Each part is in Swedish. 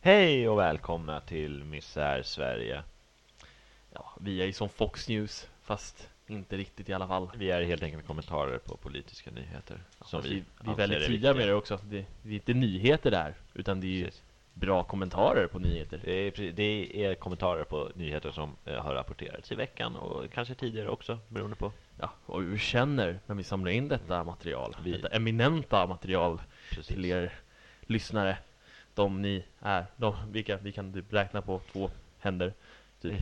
Hej och välkomna till Misär Sverige. Ja, vi är ju som Fox News, fast inte riktigt i alla fall. Vi är helt enkelt kommentarer på politiska nyheter. Som vi, vi är väldigt är tydliga med det också. Det, det är inte nyheter där, utan det är ju Precis. bra kommentarer på nyheter. Det är, precis- det är kommentarer på nyheter som eh, har rapporterats i veckan och kanske tidigare också, beroende på. Ja, och hur vi känner när vi samlar in detta material. Vi- Detta eminenta material Precis. till er lyssnare. De ni är. De, vilka vi kan typ räkna på två händer. Typ.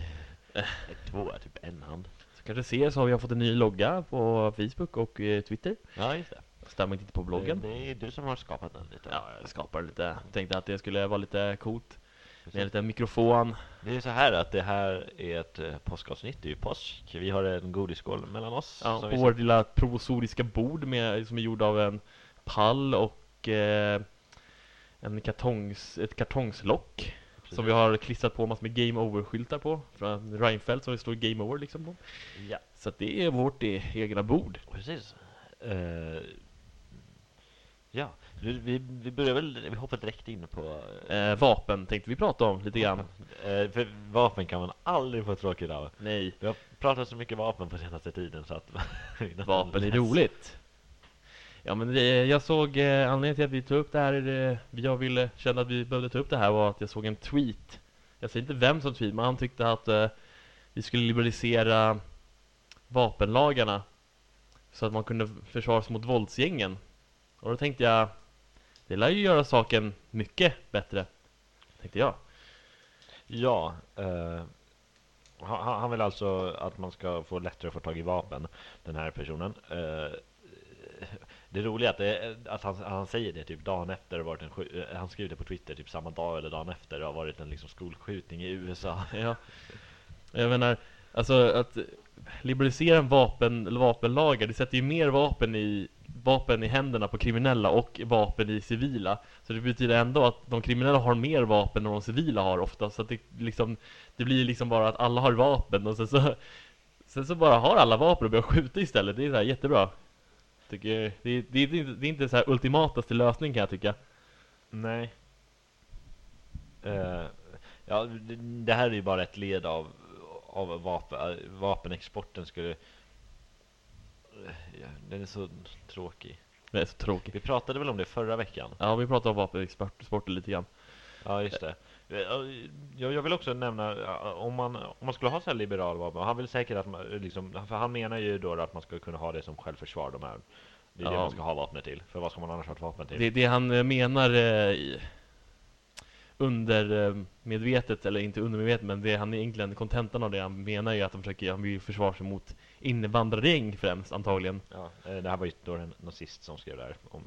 Eh, Två, typ en hand. Så kanske ser så har vi fått en ny logga på Facebook och eh, Twitter. Ja, just det. Stämmer inte på bloggen. Det, det är du som har skapat den lite. Ja, jag skapade lite. Tänkte att det skulle vara lite coolt. Med en liten mikrofon. Det är så här att det här är ett eh, påskavsnitt, det är ju påsk. Vi har en godisskål mellan oss. Ja, på vårt lilla provisoriska bord med, som är gjord av en pall och eh, en kartongs, ett kartongslock Precis. som vi har klistrat på massor med Game Over-skyltar på från Reinfeldt som det står Game Over liksom på. Ja, Så det är vårt eh, egna bord. precis. Eh, ja, vi, vi, vi börjar väl, vi hoppar direkt in på Eh, vapen tänkte vi prata om lite grann. Eh, för vapen kan man aldrig få tråkigt av. Nej, Vi har pratat så mycket vapen på senaste tiden så att vapen är roligt. Ja men det, jag såg, eh, anledningen till att vi tog upp det här, eh, jag ville, kände att vi behövde ta upp det här var att jag såg en tweet. Jag säger inte vem som tweet, men han tyckte att eh, vi skulle liberalisera vapenlagarna så att man kunde försvara sig mot våldsgängen. Och då tänkte jag, det lär ju göra saken mycket bättre, tänkte jag. Ja, eh, han, han vill alltså att man ska få lättare att få tag i vapen, den här personen. Eh, det roliga är att, det, att han, han säger det typ dagen efter, varit en, eh, han skriver det på Twitter typ samma dag eller dagen efter, det har varit en liksom skolskjutning i USA. Ja. Jag menar, alltså att liberalisera en vapen, vapenlagar, det sätter ju mer vapen i, vapen i händerna på kriminella och vapen i civila. Så det betyder ändå att de kriminella har mer vapen än de civila har ofta. Så att det liksom, det blir liksom bara att alla har vapen och sen så, sen så bara har alla vapen och börjar skjuta istället. Det är så här jättebra. Tycker, det, är- det, är inte- det är inte så här ultimataste lösning kan jag tycka. Nej. Eh, ja, det, det här är ju bara ett led av, av vapen, vapenexporten skulle... eh, Ja, den är så tråkig. Det är så tråkigt. Vi pratade väl om det förra veckan? Ja, vi pratar om vapenexporten lite grann. Ja, just det. Eh, Jag, jag vill också nämna, ja, om man, om man skulle ha så här liberal vapen, han vill säkert att man, liksom, för han menar ju då att man ska kunna ha det som självförsvar, de här. Det är det Ja. man ska ha vapnet till, för vad ska man annars ha ett vapen till? Det, det han eh, menar eh, i- under eh, medvetet, eller inte undermedvetet, men det han egentligen, kontentan av det han menar är att de försöker, han vill försvara sig mot invandrargäng främst antagligen. Ja, eh, det här var ju då en nazist som skrev det här om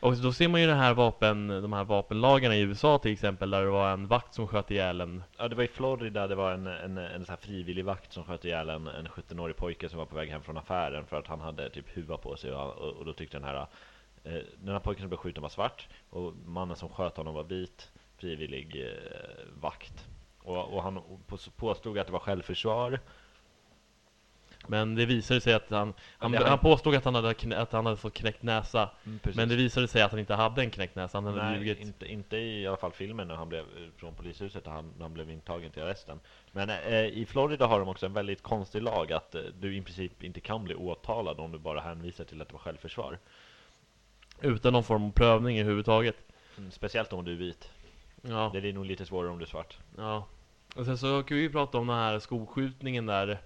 och då ser man ju den här vapen, de här vapenlagarna i USA till exempel, där det var en vakt som sköt ihjäl en Ja, det var i Florida, det var en, en, en så här frivillig vakt som sköt ihjäl en, en 17-årig pojke som var på väg hem från affären för att han hade typ huva på sig och, och, och då tyckte den här eh, den här pojken som blev skjuten var svart och mannen som sköt honom var vit frivillig eh, vakt. Och, och han påstod att det var självförsvar men det visade sig att han, han, han påstod att han, hade, knä- att han hade fått knäckt näsa Precis. Men det visade sig att han inte hade en knäckt näsa, han hade Nej, ljugit inte, inte i alla fall filmen när han blev från polishuset när han, när han blev intagen till arresten. Men eh, i Florida har de också en väldigt konstig lag att eh, du i princip inte kan bli åtalad om du bara hänvisar till att det var självförsvar. Utan någon form av prövning överhuvudtaget Mm, speciellt om du är vit. Ja, Det är nog lite svårare om du är svart. ja Och sen så kan vi ju prata om den här skolskjutningen där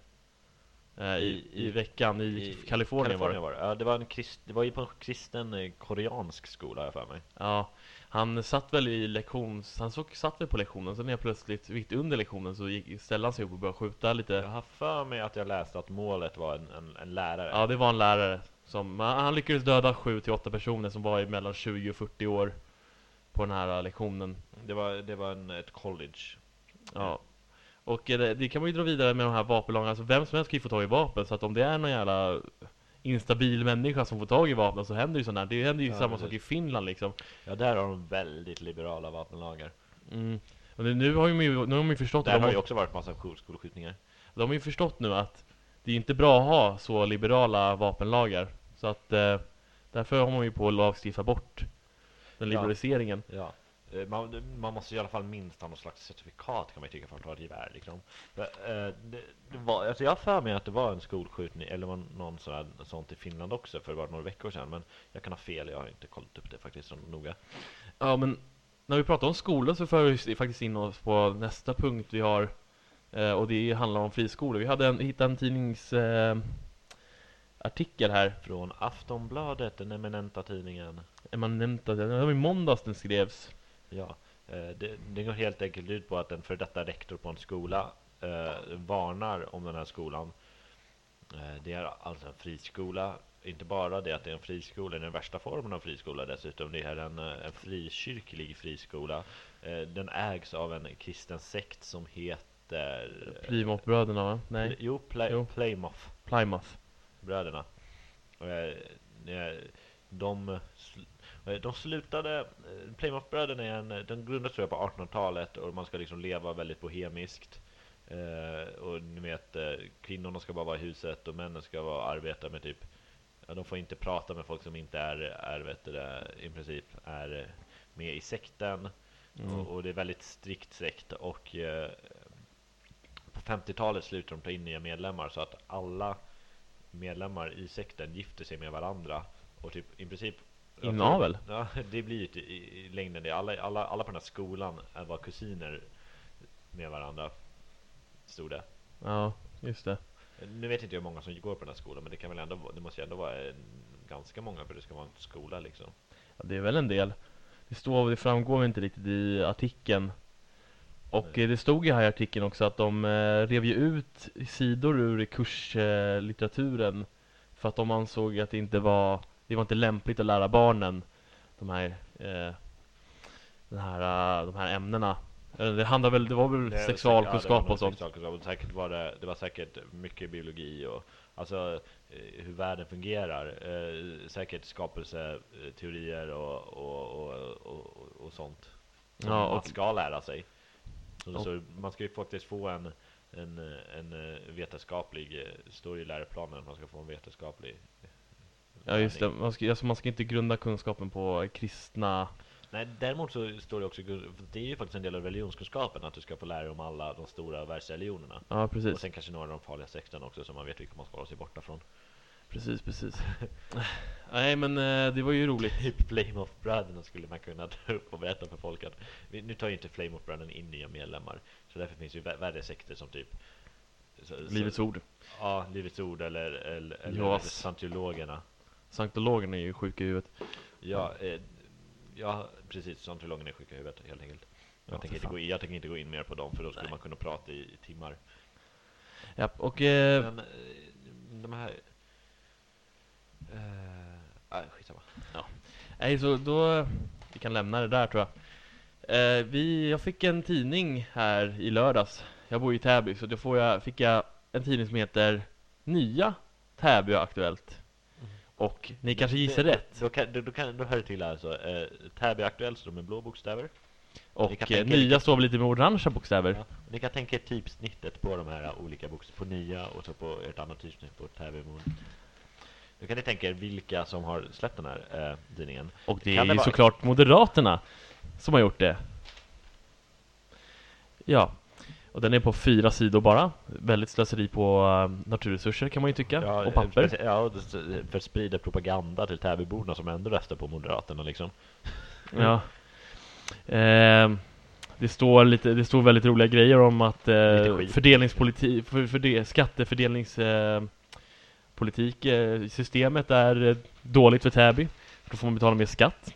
i, I- i, i- veckan i, Kalifornien, var det var det. Ja, det var, en krist, det var ju på en kristen eh, koreansk skola jag för mig. Ja, han satt väl i lektions... Han såg, satt väl på lektionen, sen när jag plötsligt, mitt under lektionen, så gick, ställde han sig upp och började skjuta Jag lite har för mig att jag läste att målet var en, en, en lärare. Ja, det var en lärare som... Han lyckades döda 7 till 8 personer som var i mellan 20 och 40 år På den här lektionen Det var, det var en, ett college. Ja Och eh, det, det kan man ju dra vidare med de här vapenlagarna, alltså vem som helst kan ju få tag i vapen Så att om det är någon jävla instabil människa som får tag i vapen så händer ju sånt här Det händer ju Ja, samma precis. sak i Finland liksom Ja, där har de väldigt liberala vapenlagar. mm. Och nu- nu har ju, nu har de ju förstått Där de har ju också varit massa skol- skolskjutningar. de har ju förstått nu att Det är inte bra att ha så liberala vapenlagar Så att eh, Därför har man ju på att lagstifta bort Den Ja. liberaliseringen Ja. Eh, Man, man måste i alla fall minst ha något slags certifikat kan man ju tycka för att ha ett gevär liksom. Men, eh, det, det var, alltså jag har för mig att det var en skolskjutning eller någon sån här, sånt i Finland också för bara några veckor sedan. Men jag kan ha fel, jag har inte kollat upp det faktiskt så noga. Ja, men när vi pratar om skola så för vi faktiskt in oss på nästa punkt vi har eh, och det handlar om friskolor. Vi hade en, hittade en tidnings eh, artikel här, Från Aftonbladet, den eminenta tidningen. eminenta, det var i måndags den skrevs. Ja, eh, det, det går helt enkelt ut på att en för detta rektor på en skola eh, varnar om den här skolan. Eh, det är alltså en friskola. Inte bara det att det är en friskola, det är den värsta formen av friskola dessutom. Det är en, eh, en frikyrklig friskola. Eh, den ägs av en kristen sekt som heter... Plymouthbröderna va? Nej, Jo, Play, Jo. Plymouth Plymouth. bröderna. Eh, De, de slutade, eh, Plymouth-bröderna är en, de grundades tror jag på 1800-talet och man ska liksom leva väldigt bohemiskt. Eh, och ni vet, eh, kvinnorna ska bara vara i huset och männen ska vara arbeta med typ Ja, de får inte prata med folk som inte är, är vet det, i princip är eh, med i sekten. Mm. Och, och det är väldigt strikt sekt och eh, på 50-talet slutade de ta in nya medlemmar så att alla medlemmar i sekten gifter sig med varandra och typ i princip Inavel? Ja, det blir ju i, längden det. Alla, alla, alla på den här skolan var kusiner med varandra, stod det. Ja, just det. Nu vet inte jag hur många som går på den här skolan, men det kan väl ändå, det måste ju ändå vara en, ganska många för det ska vara en skola liksom. Ja, det är väl en del. Det står, det framgår inte riktigt i artikeln. Och Nej. det stod ju här i artikeln också att de eh, rev ju ut sidor ur kurslitteraturen eh, för att de ansåg att det inte var, det var inte lämpligt att lära barnen de här, eh, den här, eh, de här ämnena. Eh, Det handlar väl, det var väl Det sexualkunskap ja, det och sånt. Sexualkunskap och säkert var det, det var säkert mycket biologi och alltså eh, hur världen fungerar. Eh, säkert skapelseteorier och, och, och, och, sånt. Som Ja, man ska lära sig. Så, man ska ju faktiskt få en, en, en vetenskaplig, står i läroplanen man ska få en vetenskaplig Ja just det, man ska, alltså man ska inte grunda kunskapen på kristna Nej, däremot så står det också, för det är ju faktiskt en del av religionskunskapen att du ska få lära dig om alla de stora världsreligionerna. Ja Och precis, sen kanske några av de farliga sexten också så man vet vilka man ska hålla sig borta från. precis, precis Nej men eh, det var ju roligt Typ Plymouth-bröderna skulle man kunna ta upp och berätta för folk att nu tar ju inte Plymouth-bröderna in nya medlemmar. Så därför finns ju vä- värre sekter som typ så, Livets så, ord Ja, Livets Ord eller, eller, eller Jehovas. Scientologerna. Scientologerna är ju sjuka i huvudet Ja, eh, ja precis. Scientologerna är sjuka i huvudet helt enkelt. Jag, Ja, tänker inte gå in, jag tänker inte gå in mer på dem för då skulle Nej. man kunna prata i, i timmar. Ja, och eh, Men eh, de här... Eh, nej, skitsamma. nej så då Vi kan lämna det där tror jag eh, vi, Jag fick en tidning här i lördags Jag bor i Täby så då får jag, fick jag en tidning som heter Nya Täby Aktuellt Och ni kanske gissar rätt Då, kan, då, då, kan, då hör det till alltså. Eh, Täby Aktuellt står med blå bokstäver. Och eh, nya står lite med orangea bokstäver Ja. Ni kan tänka er typsnittet på de här olika bokstäverna. På nya och så på ett annat typsnitt på Täby Moon. Då kan ni tänka er vilka som har släppt den här eh, tidningen. Och det Kan är ju såklart Moderaterna som har gjort det. Ja, och den är på fyra sidor bara. Väldigt slöseri på eh, naturresurser kan man ju tycka, Ja, och papper. Ja, för att sprida propaganda till Täbyborna som ändå röstar på Moderaterna liksom. Ja. Ehm, det står lite, det står väldigt roliga grejer om att eh, fördelningspolitik, för, för det, skattefördelnings eh, eh, systemet är eh, dåligt för Täby. Då får man betala mer skatt,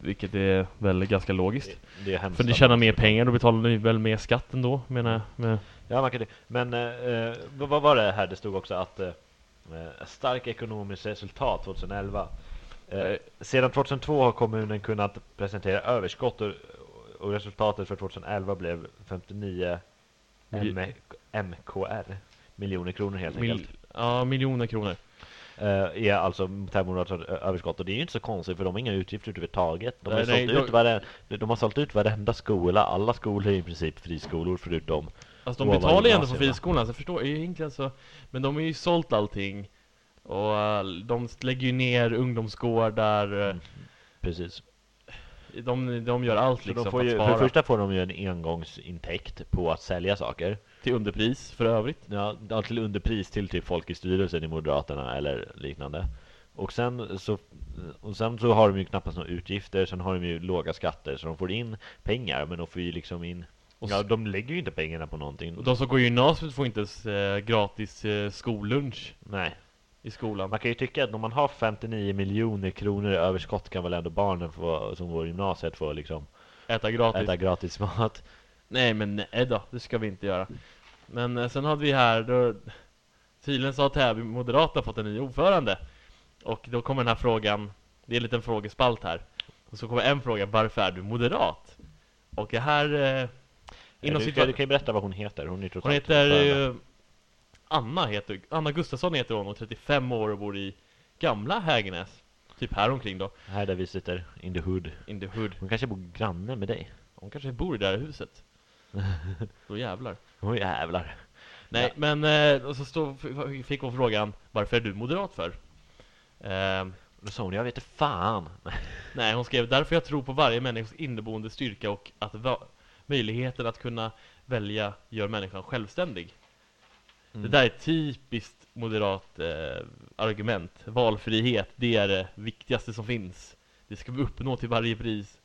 vilket är väl ganska logiskt. Det, det är. För ni tjänar mer pengar, då betalar ni väl mer skatt ändå, menar jag. Med, Ja, man kan det. Men eh, eh, vad var det här? Det stod också att eh, eh, stark ekonomiskt resultat 2011. Eh, sedan 2002 har kommunen kunnat presentera överskott och, och resultatet för 2011 blev 59 Mil- M MKR. Miljoner kronor helt mil, enkelt. ja, miljoner kronor. Eh, är alltså Täbymoderaternas överskott och det är ju inte så konstigt för de har inga utgifter överhuvudtaget. De har, Nej, nej, ut varenda, de har sålt ut varenda skola. Alla skolor är i princip friskolor förutom Alltså de betalar ju ändå för friskolorna, så jag förstår egentligen så Men de har ju sålt allting Och eh, de lägger ju ner ungdomsgårdar eh, Mm. Precis. De, de gör allt Så liksom de får för ju, för spara. det första får de ju en engångsintäkt på att sälja saker. Till underpris för övrigt. Ja, till underpris till typ folk i styrelsen i Moderaterna eller liknande. Och sen så, och sen så har de ju knappast några utgifter, sen har de ju låga skatter så de får in pengar men de får ju liksom in Och Ja, de lägger ju inte pengarna på någonting. Och de som går i gymnasiet får inte ens eh, gratis eh, skollunch Nej. i skolan. Man kan ju tycka att om man har 59 miljoner kronor i överskott kan väl ändå barnen få, som går i gymnasiet få liksom Äta gratis. äta gratis mat. Nej men nej då, det ska vi inte göra. Men eh, sen hade vi här då Tydligen så har Täby Moderaterna fått en ny ordförande. Och då kommer den här frågan, det är en liten frågespalt här. Och så kommer en fråga, varför är du moderat? Och det här eh, Inom du, kan, du kan ju berätta vad hon heter. Hon är Hon heter eh, Anna heter Anna Gustafsson heter hon och 35 år och bor i gamla Hägernäs. Typ här omkring då, Här där vi sitter, in the hood. in the hood. Hon kanske bor granne med dig. Hon kanske bor i det här huset. Då jävlar. Åh jävlar. Nej, Ja. men eh, och så stod, fick hon frågan Varför är du moderat för? Ehm, Då sa hon, jag vet inte fan. nej, hon skrev Därför jag tror på varje människas inneboende styrka och att möjligheten att kunna välja gör människan självständig. Mm. Det där är ett typiskt moderat eh, argument. Valfrihet, det är det viktigaste som finns. Det ska vi uppnå till varje pris.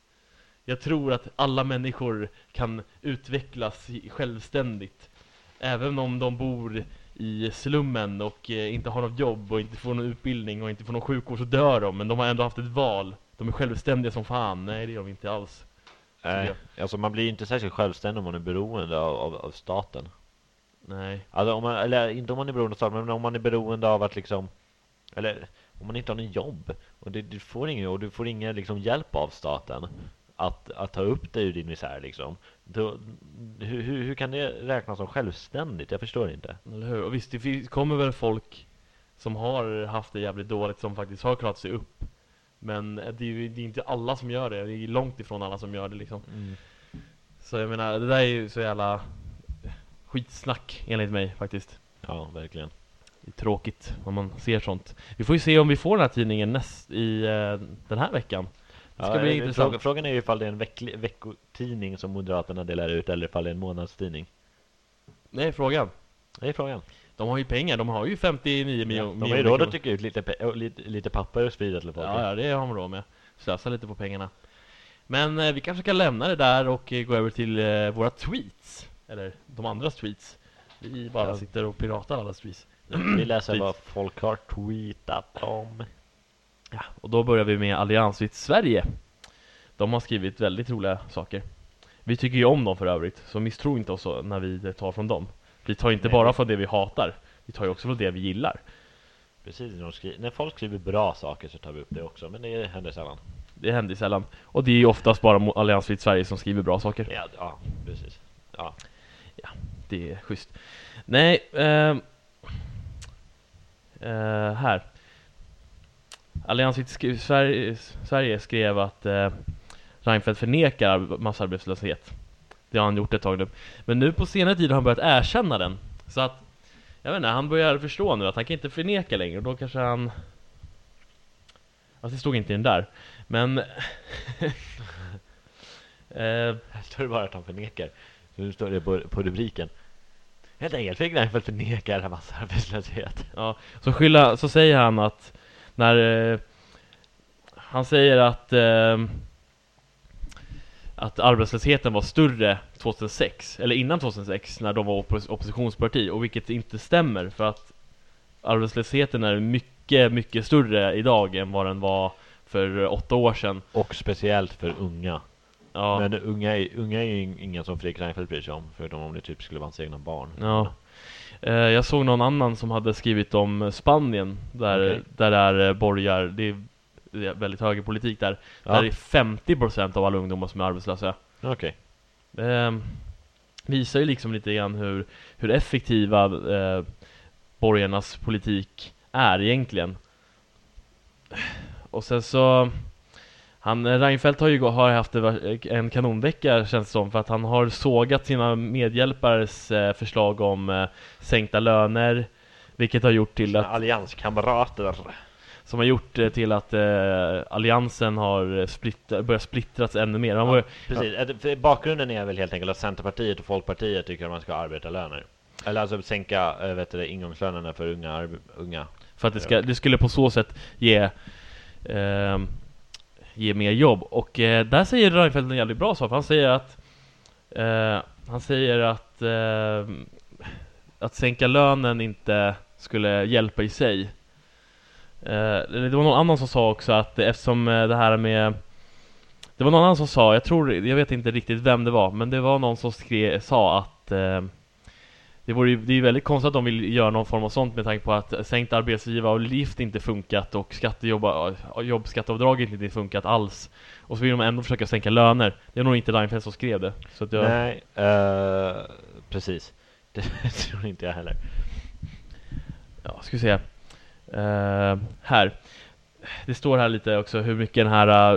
Jag tror att alla människor kan utvecklas självständigt. Även om de bor i slummen och eh, inte har något jobb och inte får någon utbildning och inte får någon sjukvård så dör de. Men de har ändå haft ett val. De är självständiga som fan. Nej, det är de inte alls. Nej, alltså man blir inte särskilt självständig om man är beroende av, av, av staten. Nej. Alltså om man, eller inte om man är beroende av staten, men om man är beroende av att liksom Eller om man inte har någon jobb och du, du får ingen, och du får ingen liksom hjälp av staten att, att ta upp dig ur din misär liksom då, hur, hur, hur kan det räknas som självständigt? Jag förstår inte Eller hur? Och visst, det kommer väl folk som har haft det jävligt dåligt som faktiskt har klarat sig upp. Men det är ju det är inte alla som gör det. Det är långt ifrån alla som gör det liksom. Så jag menar, det där är ju så jävla skitsnack enligt mig faktiskt. Ja, verkligen Det är tråkigt om man ser sånt. Vi får ju se om vi får den här tidningen näst i eh, den här veckan. Det ska ja, bli eh, intressant. fråga, Frågan är ju ifall det är en veckli, veckotidning som Moderaterna delar ut eller ifall det är en månadstidning Nej, frågan. Det är frågan De har ju pengar, de har ju 59 ja, miljoner De har ju råd att trycka ut lite, lite, lite papper och sprida till folk Ja, ja, det har man råd med. Slösa lite på pengarna. Men eh, vi kanske ska lämna det där och eh, gå över till eh, våra tweets. Eller de andras tweets. Vi bara Ja. sitter och piratar alla tweets. Vi läser Tweets. vad folk har tweetat om Ja, och då börjar vi med Alliansfritt Sverige. De har skrivit väldigt roliga saker. Vi tycker ju om dem för övrigt, så misstro inte oss när vi tar från dem. Vi tar inte Nej. bara från det vi hatar, vi tar ju också från det vi gillar. Precis, när, folk skriver bra saker så tar vi upp det också, men det händer sällan. Det händer sällan. Och det är ju oftast bara Alliansfritt Sverige som skriver bra saker. Ja, ja precis. Ja. Det är schysst. Nej, ehm, eh, här. Alliansfritt sk- Sverige, Sverige skrev att eh, Reinfeldt förnekar arb- massarbetslöshet. Det har han gjort ett tag nu. Men nu på senare tid har han börjat erkänna den. Så att, jag vet inte, han börjar förstå nu att han kan inte förneka längre. Och då kanske han... Alltså det stod inte i den där. Men... eh, Här står det bara att han förnekar. Så nu står det på, på rubriken. Helt enkelt, Fredrik Reinfeldt förnekar massarbetslöshet. Ja, så skylla, så säger han att när eh, han säger att eh, att arbetslösheten var större 2006 eller innan 2006 när de var oppos- oppositionsparti och vilket inte stämmer för att arbetslösheten är mycket mycket större idag än vad den var för åtta år sedan. Och speciellt för unga. Ja. Men unga är, unga är ju ingen som Fredrik Reinfeldt bryr sig om, förutom om det typ skulle vara hans egna barn. Ja. Eh, jag såg någon annan som hade skrivit om Spanien där, Okej. där det är eh, borgar, det är, det är väldigt högerpolitik där. Ja. Där är 50% av alla ungdomar som är arbetslösa. Okej. Eh, visar ju liksom lite grann hur, hur effektiva eh, borgarnas politik är egentligen. Och sen så han, eh, Reinfeldt har ju har haft det- en kanonvecka känns det som för att han har sågat sina medhjälpares eh, förslag om eh, sänkta löner vilket har gjort till att allianskamrater. som har gjort eh, till att eh, alliansen har splitt, börjat splittras ännu mer. Han var, Precis, Eh, för bakgrunden är väl helt enkelt att Centerpartiet och Folkpartiet tycker att man ska ha arbetarlöner. Eller alltså sänka eh, vet du, ingångslönerna för unga, unga. För att det, ska, det skulle på så sätt ge eh, Ge mer jobb. Och eh, där säger Reinfeldt en jävligt bra sak. För Han säger att eh, Han säger att eh, Att sänka lönen inte skulle hjälpa i sig. Eh, Det var någon annan som sa också att eftersom eh, det här med Det var någon annan som sa, jag tror, jag vet inte riktigt vem det var Men det var någon som skrev, sa att eh, det, vore ju, det är ju väldigt konstigt att de vill göra någon form av sånt med tanke på att sänkt arbetsgivaravgift inte funkat och jobbskatteavdraget inte funkat alls. Och så vill de ändå försöka sänka löner. Det är nog inte Reinfeldt som skrev det. Så att jag, Nej, eh, precis. Det tror inte jag heller. Ja, ska vi se. Eh, här. Det står här lite också hur mycket den här,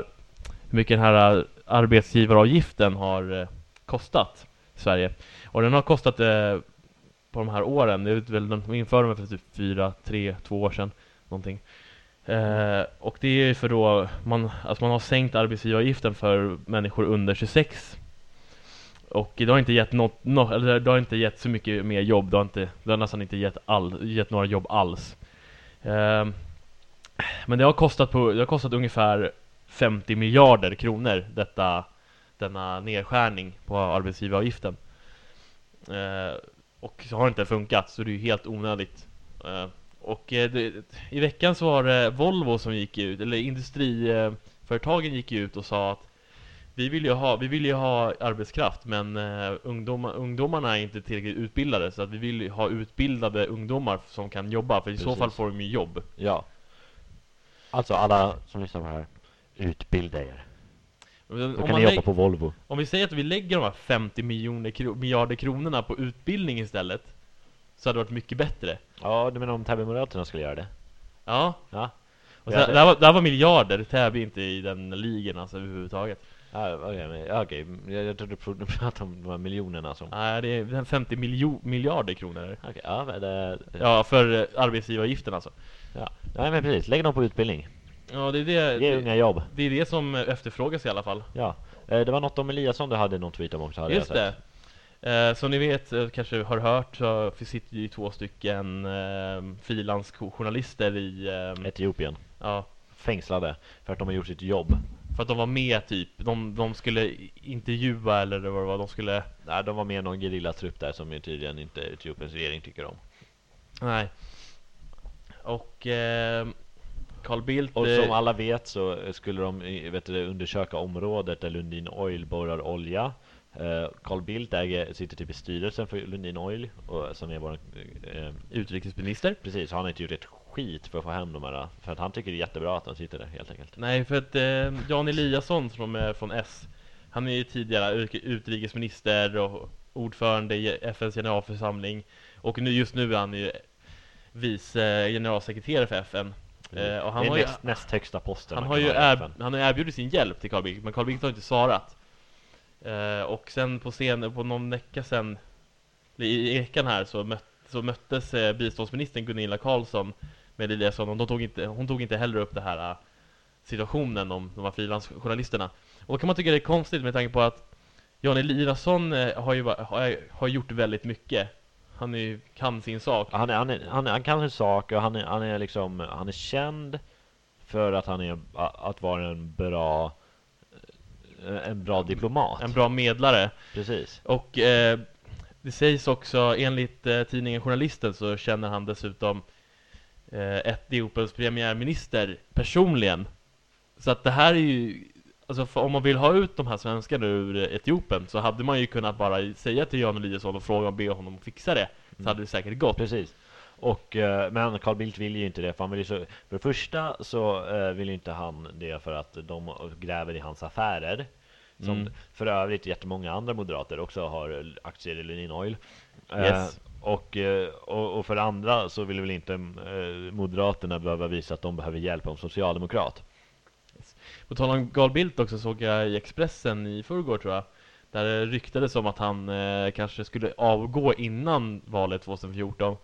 hur mycket den här arbetsgivaravgiften har eh, kostat Sverige. Och den har kostat på de här åren, det är väl de införde dem för typ fyra, tre, två år sedan någonting. Eh, och det är ju för då man, alltså man har sänkt arbetsgivaravgiften för människor under 26 och det har inte gett något, no, eller det har inte gett så mycket mer jobb, det har, inte, det har nästan inte gett, all, gett några jobb alls. Eh, men det har kostat på, det har kostat ungefär 50 miljarder kronor detta, denna nedskärning på arbetsgivaravgiften. Eh, och så har det inte funkat, så det är ju helt onödigt. Eh, och eh, det, i veckan så var det Volvo som gick ut, eller industriföretagen gick ut och sa att vi vill ju ha, vi vill ha arbetskraft men uh, ungdomar, ungdomarna är inte tillräckligt utbildade så att vi vill ha utbildade ungdomar som kan jobba för i så Precis. fall får de ju jobb. Ja. Alltså alla som lyssnar på det här, utbilda er. Om, Då kan ni jobba på Volvo. om vi säger att vi lägger de här 50 miljoner kro miljarder kronorna på utbildning istället så hade det varit mycket bättre. Ja, du menar om Täby-moderaterna skulle göra det? Ja, Ja. och så, det- här var, det här var miljarder, Täby inte i den ligan alltså överhuvudtaget. Ja, okej, ja, okej. Jag, jag trodde du pratade om de här miljonerna som... Nej, det är 50 miljo miljarder kronor. Okej, ja, men det... Ja, för eh, arbetsgivaravgiften alltså. ja. Nej, men precis. Lägg dem på utbildning. Ja, det är det, Ge det, unga jobb. det är det som efterfrågas i alla fall. Ja. Eh, Det var något om Eliasson du hade någon tweet om också, hade Just det. Eh, som ni vet, eh, kanske har hört, så sitter ju två stycken eh, frilansjournalister i, eh, Etiopien. ja, Fängslade för att de har gjort sitt jobb. för att de var med typ. De, de skulle intervjua eller vad det var, de skulle, Nej, de var med i någon gerillatrupp där som tydligen inte Etiopiens regering tycker om. nej. Och eh, Carl Bildt... Och eh, som alla vet så skulle de eh, vet du, undersöka området där Lundin Oil borrar olja. Eh, Carl Bildt äger, sitter typ i styrelsen för Lundin Oil, och, som är vår, eh, utrikesminister. precis, han har inte gjort ett skit för att få hem de här, för att han tycker det är jättebra att de sitter där helt enkelt. Nej, för att eh, Jan Eliasson som är från S Han är ju tidigare ut- utrikesminister och ordförande i FNs generalförsamling Och nu, just nu är han ju vice generalsekreterare för FN eh, Och han det är har ju, näst, näst högsta posten han har ju erb, han har erbjudit sin hjälp till Carl Bildt Men Carl Bildt har inte svarat eh, Och sen på scen, på någon vecka sen I Ekan här så, mött, så möttes eh, biståndsministern Gunilla Carlsson med Eliasson och de tog inte, hon tog inte heller upp det här eh, situationen om de här frilansjournalisterna. Och då kan man tycka det är konstigt med tanke på att Jan Eliasson har ju har, har gjort väldigt mycket. Han är, kan sin sak. Han, är, han, är, han, är, han kan sin sak och han är, han är liksom Han är känd För att han är Att vara en bra eh, En bra diplomat En bra medlare. Precis Och eh, det sägs också, enligt eh, tidningen Journalisten så känner han dessutom eh, Etiopiens premiärminister personligen. Så att det här är ju, alltså för om man vill ha ut de här svenskarna ur Etiopien så hade man ju kunnat bara säga till Jan Eliasson och fråga och be honom fixa det. Så hade det säkert gått. Precis och, eh, men Carl Bildt vill ju inte det för han vill ju så, För det första så eh, vill ju inte han det för att de gräver i hans affärer Som Mm. för övrigt jättemånga andra moderater också har aktier i Lundin Oil Yes. Eh, och, eh, och, och för andra så vill väl inte Moderaterna behöva visa att de behöver hjälp om socialdemokrat på tal om Carl Bildt också såg jag i Expressen i förrgår tror jag Där det ryktades om att han eh, kanske skulle avgå innan valet 2014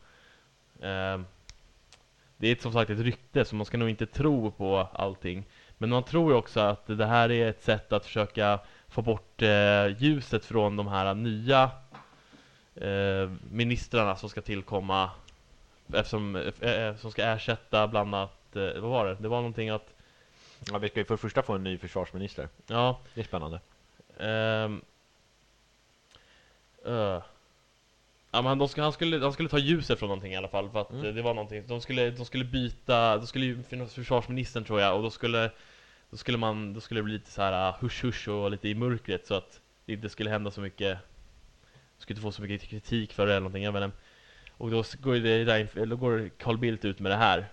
eh, det är som sagt ett rykte så man ska nog inte tro på allting. Men man tror ju också att det här är ett sätt att försöka få bort eh, ljuset från de här nya eh, ministrarna som ska tillkomma eftersom, eh, eh som ska ersätta bland annat, eh, vad var det? Det var någonting att, Ja, vi ska ju för det första få en ny försvarsminister. ja, Det är spännande. ehm, öh. Ja men de skulle, han, skulle, han skulle ta ljuset från någonting i alla fall för att Mm. det var någonting De skulle, de skulle byta, då skulle ju finnas försvarsministern tror jag och då skulle Då skulle man, då skulle det bli lite så här uh, hush hush och lite i mörkret så att det inte skulle hända så mycket Skulle inte få så mycket kritik för det eller någonting, jag vet inte Och då går det då går Carl Bildt ut med det här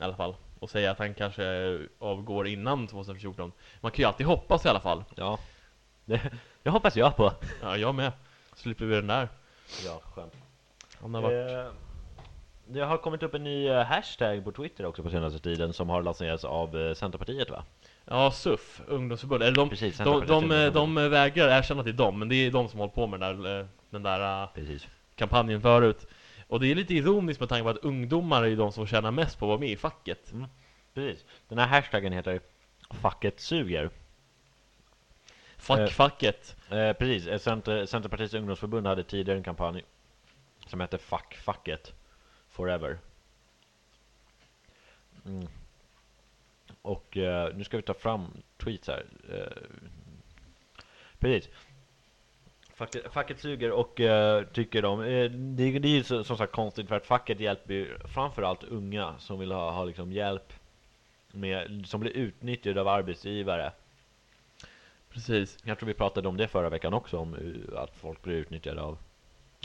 I alla fall Och säger att han kanske avgår innan 2014 Man kan ju alltid hoppas i alla fall Ja. Det, det hoppas jag på. Ja, jag med Slipper vi den där Ja, skönt. Han har varit Eh, det har kommit upp en ny eh, hashtag på Twitter också på senaste tiden som har lanserats av eh, Centerpartiet va? Ja, SUF, ungdomsförbund. Eller de, Precis, de, de, de, ungdomsförbund. vägrar erkänna är dem, men det är de som håller på med den där, den där Precis. kampanjen förut. Och det är lite ironiskt med tanke på att ungdomar är de som tjänar mest på att vara med i facket. Precis. Den här hashtaggen heter Facket suger. Fuck Eh. facket. Eh, precis, Eh, Center, Centerpartiets ungdomsförbund hade tidigare en kampanj som hette Fuck facket Forever. Mm. Och eh, nu ska vi ta fram tweets här. Eh, precis. Facket, facket suger och eh, tycker de, eh, det, det är ju så, som sagt konstigt för att facket hjälper ju framförallt unga som vill ha, ha liksom hjälp med, som blir utnyttjade av arbetsgivare. Precis. Jag tror vi pratade om det förra veckan också, om uh, att folk blir utnyttjade av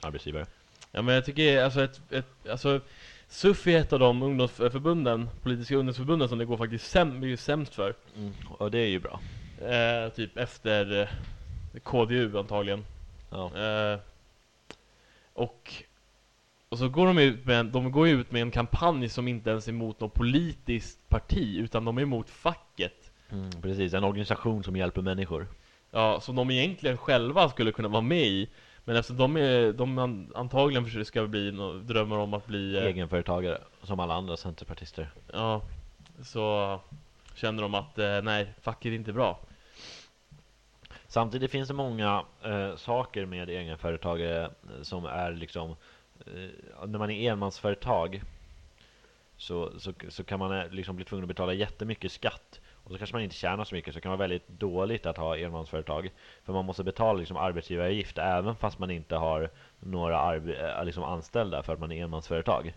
arbetsgivare. Ja men jag tycker alltså ett, ett alltså SUF är ett av de ungdomsförbunden, politiska ungdomsförbunden som det går faktiskt säm, sämst för. Mm, och det är ju bra. Eh, typ efter eh, KDU antagligen. Ja. Eh, och, och så går de ut med, en- de går ut med en kampanj som inte ens är emot något politiskt parti, utan de är emot facket. Mm, precis, en organisation som hjälper människor. Ja, som de egentligen själva skulle kunna vara med i. Men eftersom de, är, de an- antagligen försöker- ska bli, drömmer om att bli, eh, Egenföretagare, som alla andra centerpartister. ja, så känner de att eh, nej, facket är inte bra. Samtidigt finns det många eh, saker med egenföretagare eh, som är liksom eh, När man är enmansföretag så, så, så kan man eh, liksom bli tvungen att betala jättemycket skatt. Och så kanske man inte tjänar så mycket så det kan vara väldigt dåligt att ha enmansföretag. För man måste betala liksom arbetsgivaravgift även fast man inte har några eh, liksom anställda för att man är enmansföretag.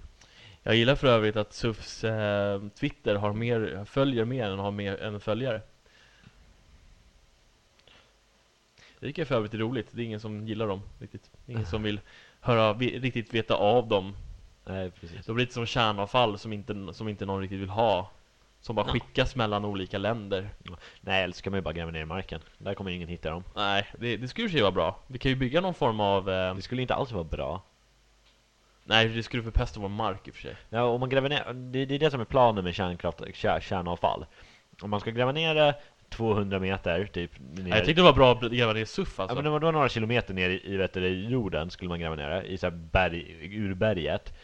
Jag gillar för övrigt att SUFs eh, Twitter har mer, följer mer än har mer än följare. Det tycker jag för övrigt är roligt. Det är ingen som gillar dem riktigt. Är ingen som vill höra, riktigt veta av dem. Nej precis Det blir lite som kärnavfall som inte, som inte någon riktigt vill ha. Som bara Ja. skickas mellan olika länder. Nej eller så kan man ju bara gräva ner i marken Där kommer ingen hitta dem Nej, det, det skulle sig vara bra. Vi kan ju bygga någon form av... Eh, Det skulle inte alls vara bra nej, det skulle förpesta vår mark i och för sig. Ja, om man gräver ner, det, det är det som är planen med kärnkraft, kär, kärnavfall. Om man ska gräva ner det 200 meter, typ ner, jag tyckte det var bra att gräva ner SUF ja, alltså. men det var då några kilometer ner i, i, vet jorden skulle man gräva ner det, i så här berg, ur berget.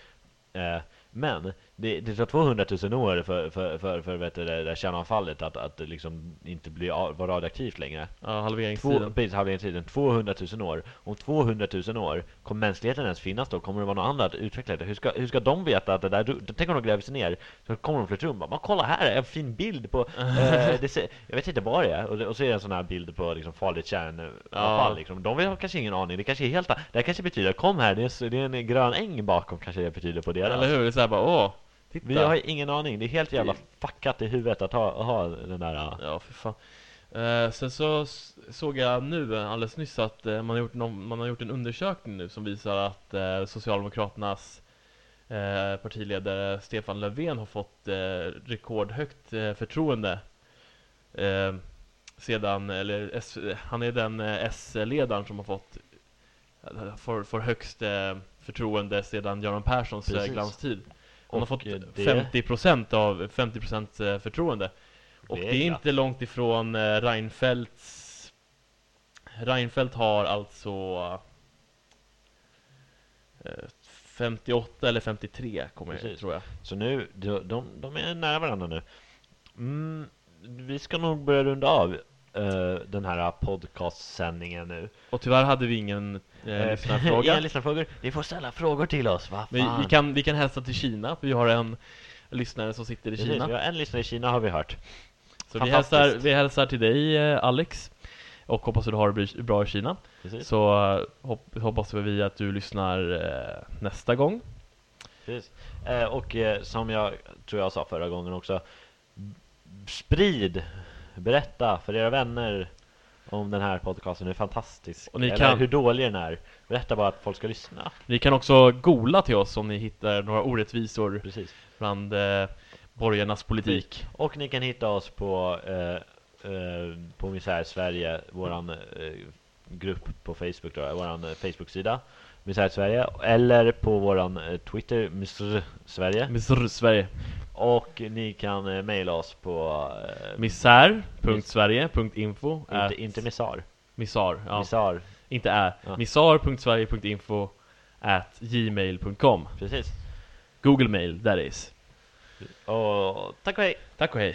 Eh, men det, det tar 200 000 år för, för, för, för vet du, det där kärnavfallet att, att liksom inte bli, vara radioaktivt längre. Ja, halveringstiden. precis, halveringstiden. 200 000 år. Om 200 000 år, kommer mänskligheten ens finnas då? Kommer det vara något annat utvecklat? Hur ska, hur ska de veta att det där... Tänk om de gräver sig ner, så kommer de till ett rum bara, "Men kolla här är en fin bild på... Eh, det ser, jag vet inte vad det är. Och, det, och så är det en sån här bild på liksom, farligt kärnavfall. Ja. Liksom. De har kanske ingen aning. Det kanske är helt... Det här kanske betyder, kom här, det är, det är en grön äng bakom, kanske det betyder på deras. Eller hur? Det är såhär bara, åh, titta. Vi har ingen aning. Det är helt jävla fuckat i huvudet att ha, ha den där... Ja, för fan. Eh, sen så såg jag nu eh, alldeles nyss att eh, man, har gjort någon, man har gjort en undersökning nu som visar att eh, Socialdemokraternas eh, partiledare Stefan Löfven har fått eh, rekordhögt förtroende. Sedan, eller S, han är den S-ledaren som har fått får, får högst förtroende sedan Göran Perssons Precis. glanstid. Han har fått eh, det- 50% av 50% eh, förtroende. Och Det det är är, glatt. inte långt ifrån eh, Reinfeldts Reinfeldt har alltså eh, 58 eller 53 kommer jag, tror jag. Så nu, de, de, de är nära varandra nu. Mm, vi ska nog börja runda av eh, den här podcastsändningen nu. Och tyvärr hade vi ingen eh, lyssnarfråga. lyssnarfrågor. Ni får ställa frågor till oss, Men fan. vi kan, vi kan hälsa till Kina, för vi har en lyssnare som sitter i Precis, Kina. vi har en lyssnare i Kina har vi hört. Så vi hälsar, vi hälsar till dig eh, Alex och hoppas att du har det bra i Kina. Precis. Så eh, hopp, hoppas vi att du lyssnar eh, nästa gång. Eh, och eh, som jag tror jag sa förra gången också Sprid Berätta för era vänner om den här podcasten, hur fantastisk. Och ni eller kan- hur dålig den är. Berätta bara att folk ska lyssna. Ni kan också googla till oss om ni hittar några orättvisor Precis. bland eh, borgarnas politik. Och ni kan hitta oss på eh, eh, På Misär Sverige, våran eh, grupp på Facebook då, våran eh, Facebook-sida Misär Sverige, eller på våran eh, Twitter, Misr Sverige Misr Sverige. Och ni kan eh, mejla oss på eh, Misär.sverige.info Inte, inte Missar. Misar, ja. Missar, Inte ä. Ja. Misar.sverige.info at gmail.com precis. Google mail, that is. Och tack och hej! Tack och hej.